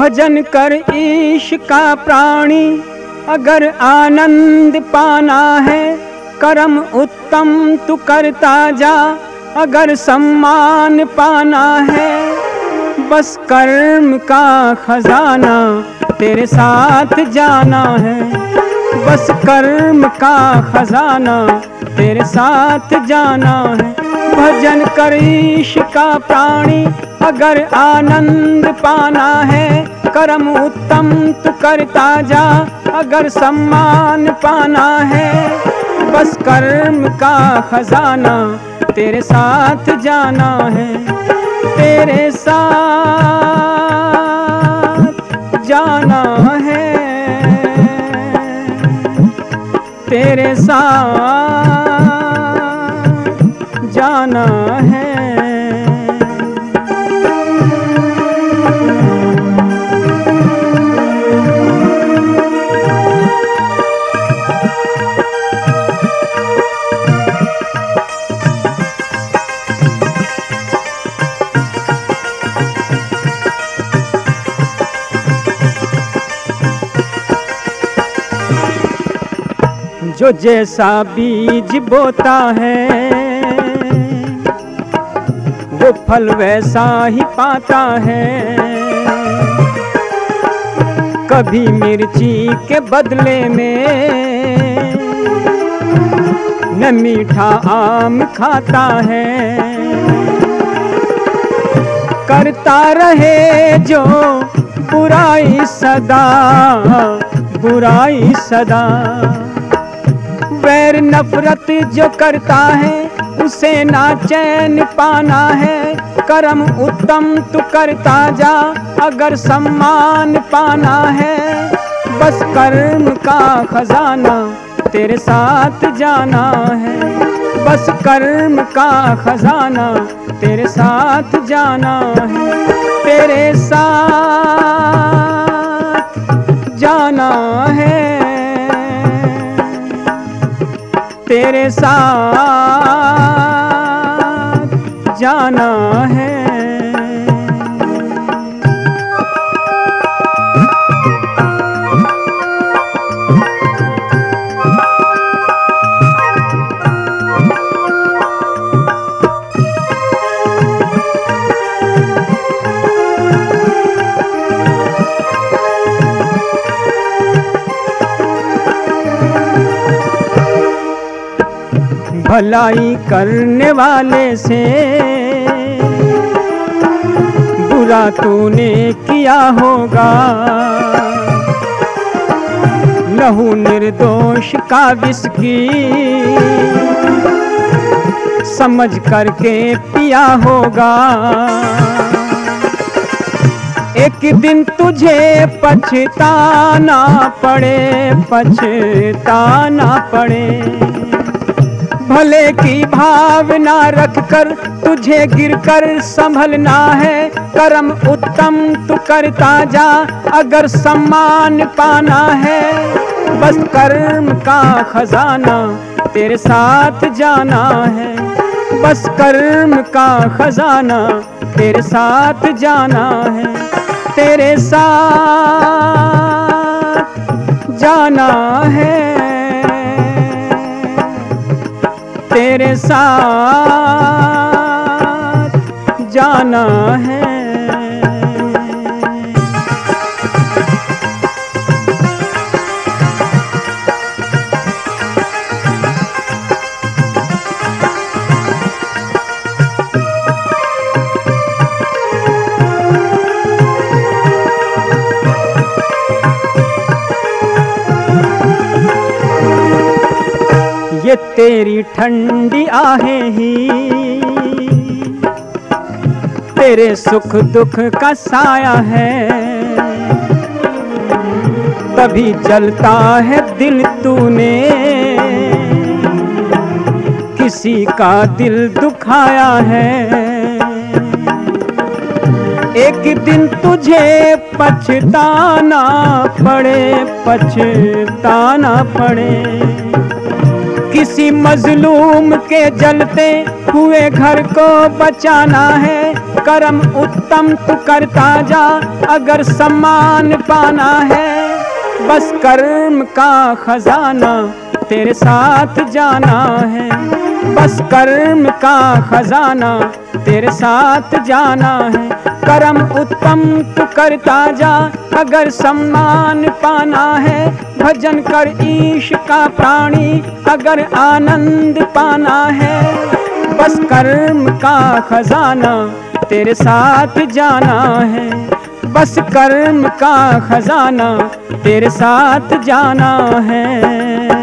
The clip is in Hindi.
भजन कर ईश का प्राणी, अगर आनंद पाना है, कर्म उत्तम तू करता जा, अगर सम्मान पाना है, बस कर्म का खजाना तेरे साथ जाना है, बस कर्म का खजाना तेरे साथ जाना है, भजन कर ईश का प्राणी, अगर आनंद करता जा, अगर सम्मान पाना है, बस कर्म का खजाना तेरे साथ जाना है, तेरे साथ जाना है, तेरे साथ जो जैसा बीज बोता है, वो फल वैसा ही पाता है। कभी मिर्ची के बदले में न मीठा आम खाता है। करता रहे जो बुराई सदा बुराई सदा। बैर नफरत जो करता है, उसे ना चैन पाना है। कर्म उत्तम तू करता जा, अगर सम्मान पाना है। बस कर्म का खजाना तेरे साथ जाना है। बस कर्म का खजाना तेरे साथ जाना है। तेरे साथ साथ जाना है। भलाई करने वाले से। बुरा तूने किया होगा। लहू निर्दोष का विस्की समझ करके पिया होगा। एक दिन तुझे पछताना पड़े पछताना पड़े। भले की भावना रखकर तुझे गिरकर संभलना है। कर्म उत्तम तू करता जा, अगर सम्मान पाना है। बस कर्म का खजाना तेरे साथ जाना है। बस कर्म का खजाना तेरे साथ जाना है। तेरे साथ जाना है। तेरे साथ जाना है। ये तेरी ठंडी आहें ही। तेरे सुख दुख का साया है। तभी जलता है दिल तूने। किसी का दिल दुखाया है। एक दिन तुझे पछताना पड़े पछताना पड़े। किसी मजलूम के जलते हुए घर को बचाना है। कर्म उत्तम तो करता जा, अगर सम्मान पाना है। बस कर्म का खजाना तेरे साथ जाना है। बस कर्म का खजाना तेरे साथ जाना है। कर्म उत्तम तू करता जा। अगर सम्मान पाना है, भजन कर ईश का प्राणी। अगर आनंद पाना है, बस कर्म का खजाना तेरे साथ जाना है। बस कर्म का खजाना तेरे साथ जाना है।